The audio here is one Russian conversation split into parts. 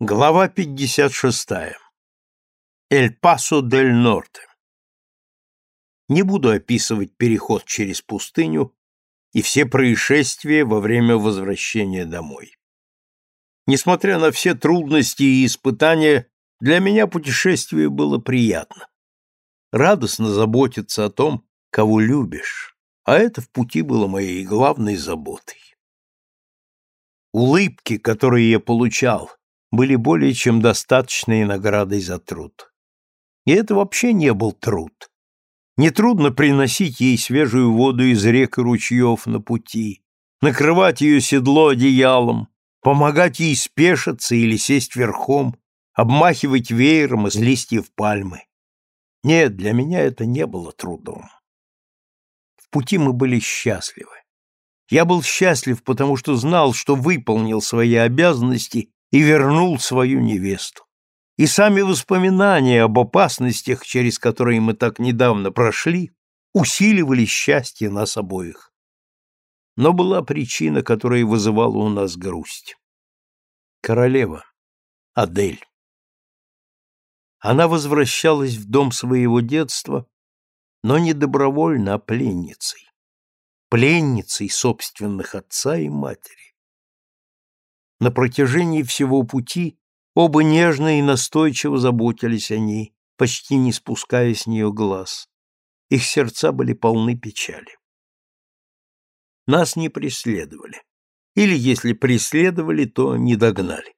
Глава 56. Эль-Пасо-дель-Норте. Не буду описывать переход через пустыню и все происшествия во время возвращения домой. Несмотря на все трудности и испытания, для меня путешествие было приятно. Радостно заботиться о том, кого любишь, а это в пути было моей главной заботой. Улыбки, которые я получал, были более чем достаточной наградой за труд. И это вообще не был труд. Нетрудно приносить ей свежую воду из рек и ручьев на пути, накрывать ее седло одеялом, помогать ей спешиться или сесть верхом, обмахивать веером из листьев пальмы. Нет, для меня это не было трудом. В пути мы были счастливы. Я был счастлив, потому что знал, что выполнил свои обязанности и вернул свою невесту. И сами воспоминания об опасностях, через которые мы так недавно прошли, усиливали счастье нас обоих. Но была причина, которая вызывала у нас грусть. Королева, Адель. Она возвращалась в дом своего детства, но не добровольно, а пленницей. Пленницей собственных отца и матери. На протяжении всего пути оба нежно и настойчиво заботились о ней, почти не спуская с нее глаз. Их сердца были полны печали. Нас не преследовали. Или, если преследовали, то не догнали.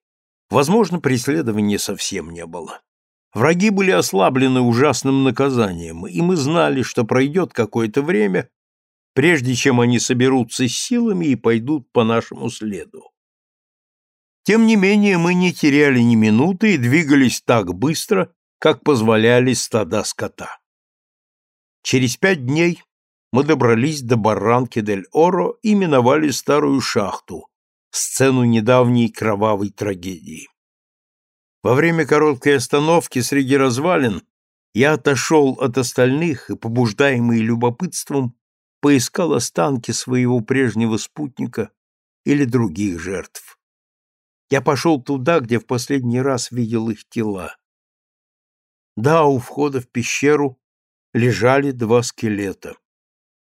Возможно, преследования совсем не было. Враги были ослаблены ужасным наказанием, и мы знали, что пройдет какое-то время, прежде чем они соберутся с силами и пойдут по нашему следу. Тем не менее, мы не теряли ни минуты и двигались так быстро, как позволяли стада скота. Через пять дней мы добрались до барранки дель Оро и миновали старую шахту, сцену недавней кровавой трагедии. Во время короткой остановки среди развалин я отошел от остальных и, побуждаемый любопытством, поискал останки своего прежнего спутника или других жертв. Я пошел туда, где в последний раз видел их тела. Да, у входа в пещеру лежали два скелета,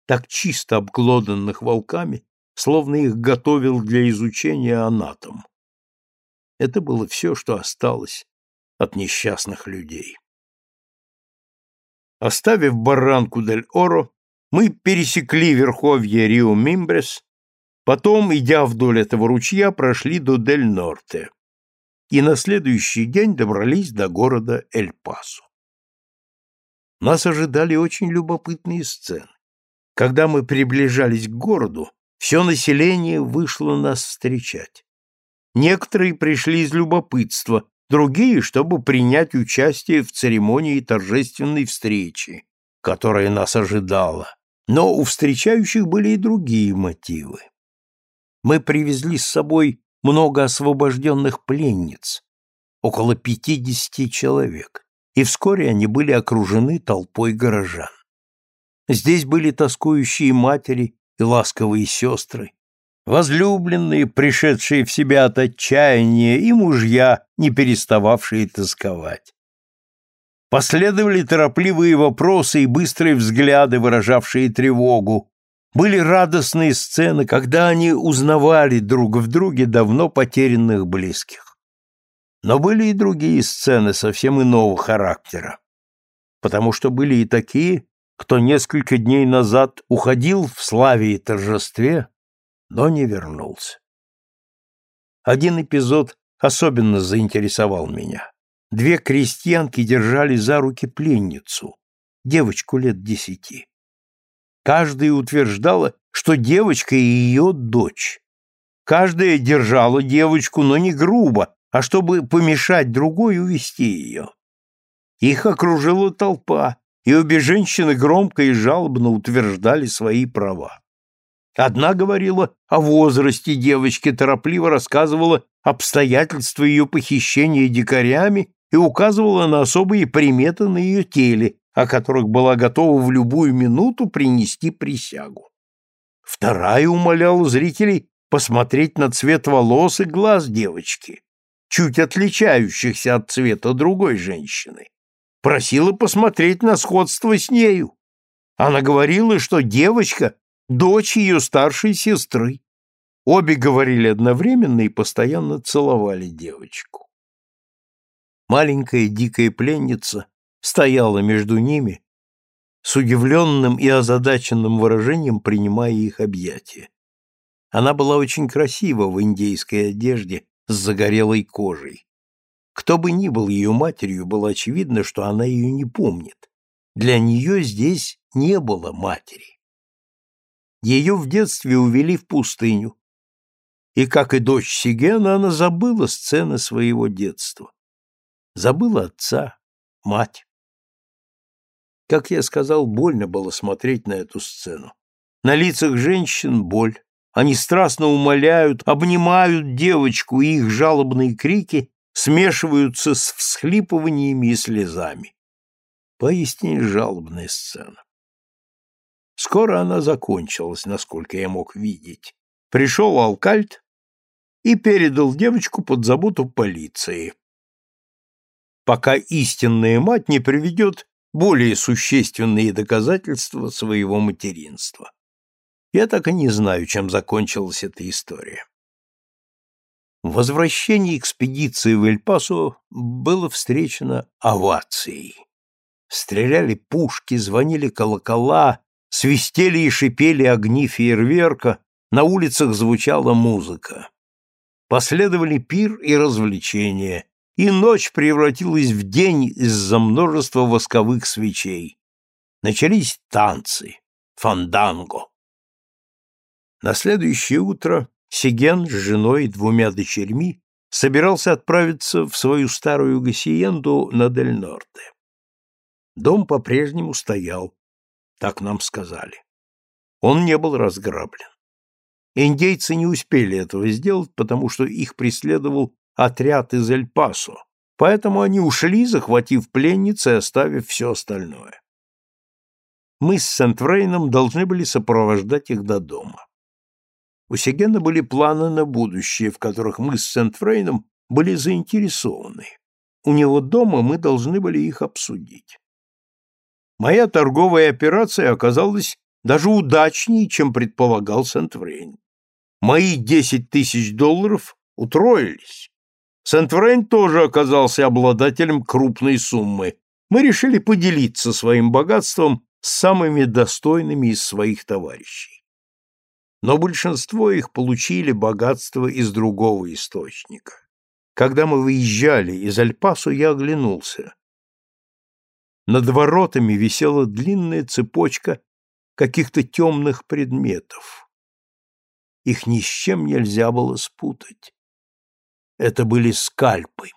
так чисто обглоданных волками, словно их готовил для изучения анатом. Это было все, что осталось от несчастных людей. Оставив барранку дель Оро, мы пересекли верховье Рио-Мимбрес Потом, идя вдоль этого ручья, прошли до Дель-Норте и на следующий день добрались до города Эль-Пасо. Нас ожидали очень любопытные сцены. Когда мы приближались к городу, все население вышло нас встречать. Некоторые пришли из любопытства, другие, чтобы принять участие в церемонии торжественной встречи, которая нас ожидала. Но у встречающих были и другие мотивы мы привезли с собой много освобожденных пленниц, около пятидесяти человек, и вскоре они были окружены толпой горожан. Здесь были тоскующие матери и ласковые сестры, возлюбленные, пришедшие в себя от отчаяния, и мужья, не перестававшие тосковать. Последовали торопливые вопросы и быстрые взгляды, выражавшие тревогу, были радостные сцены, когда они узнавали друг в друге давно потерянных близких. Но были и другие сцены совсем иного характера, потому что были и такие, кто несколько дней назад уходил в славе и торжестве, но не вернулся. Один эпизод особенно заинтересовал меня. Две крестьянки держали за руки пленницу, девочку лет десяти. Каждая утверждала, что девочка и ее дочь. Каждая держала девочку, но не грубо, а чтобы помешать другой увести ее. Их окружила толпа, и обе женщины громко и жалобно утверждали свои права. Одна говорила о возрасте девочки, торопливо рассказывала обстоятельства ее похищения дикарями и указывала на особые приметы на ее теле, о которых была готова в любую минуту принести присягу. Вторая умоляла зрителей посмотреть на цвет волос и глаз девочки. чуть отличающихся от цвета другой женщины. Просила посмотреть на сходство с нею. Она говорила, что девочка — дочь ее старшей сестры. Обе говорили одновременно и постоянно целовали девочку. Маленькая дикая пленница стояла между ними, с удивленным и озадаченным выражением принимая их объятия. Она была очень красива в индейской одежде с загорелой кожей. Кто бы ни был ее матерью, было очевидно, что она ее не помнит. Для нее здесь не было матери. Ее в детстве увели в пустыню, и, как и дочь Сигена, она забыла сцены своего детства. Забыла отца, мать. Как я сказал, больно было смотреть на эту сцену. На лицах женщин боль. Они страстно умоляют, обнимают девочку, и их жалобные крики смешиваются с всхлипываниями и слезами. Поистине жалобная сцена. Скоро она закончилась, насколько я мог видеть. Пришел Алкальт и передал девочку под заботу полиции. Пока истинная мать не приведет более существенные доказательства своего материнства. Я так и не знаю, чем закончилась эта история. Возвращение экспедиции в Эль-Пасо было встречено овацией. Стреляли пушки, звонили колокола, свистели и шипели огни фейерверка, на улицах звучала музыка. Последовали пир и развлечения, и ночь превратилась в день из-за множества восковых свечей. Начались танцы, фанданго. На следующее утро Сиген с женой и двумя дочерьми собирался отправиться в свою старую гасиенду на Дель-Норте. Дом по-прежнему стоял, так нам сказали. Он не был разграблен. Индейцы не успели этого сделать, потому что их преследовал отряд из Эль-Пасо, поэтому они ушли, захватив пленниц и оставив все остальное. Мы с Сент-Врейном должны были сопровождать их до дома. У Сегена были планы на будущее, в которых мы с Сент-Фрейном были заинтересованы. У него дома мы должны были их обсудить. Моя торговая операция оказалась даже удачнее, чем предполагал Сент-Фрейн. Мои 10 тысяч долларов утроились. Сент-Фрейн тоже оказался обладателем крупной суммы. Мы решили поделиться своим богатством с самыми достойными из своих товарищей. Но большинство их получили богатство из другого источника. Когда мы выезжали из Альпасу, я оглянулся. Над воротами висела длинная цепочка каких-то темных предметов. Их ни с чем нельзя было спутать. Это были скальпы.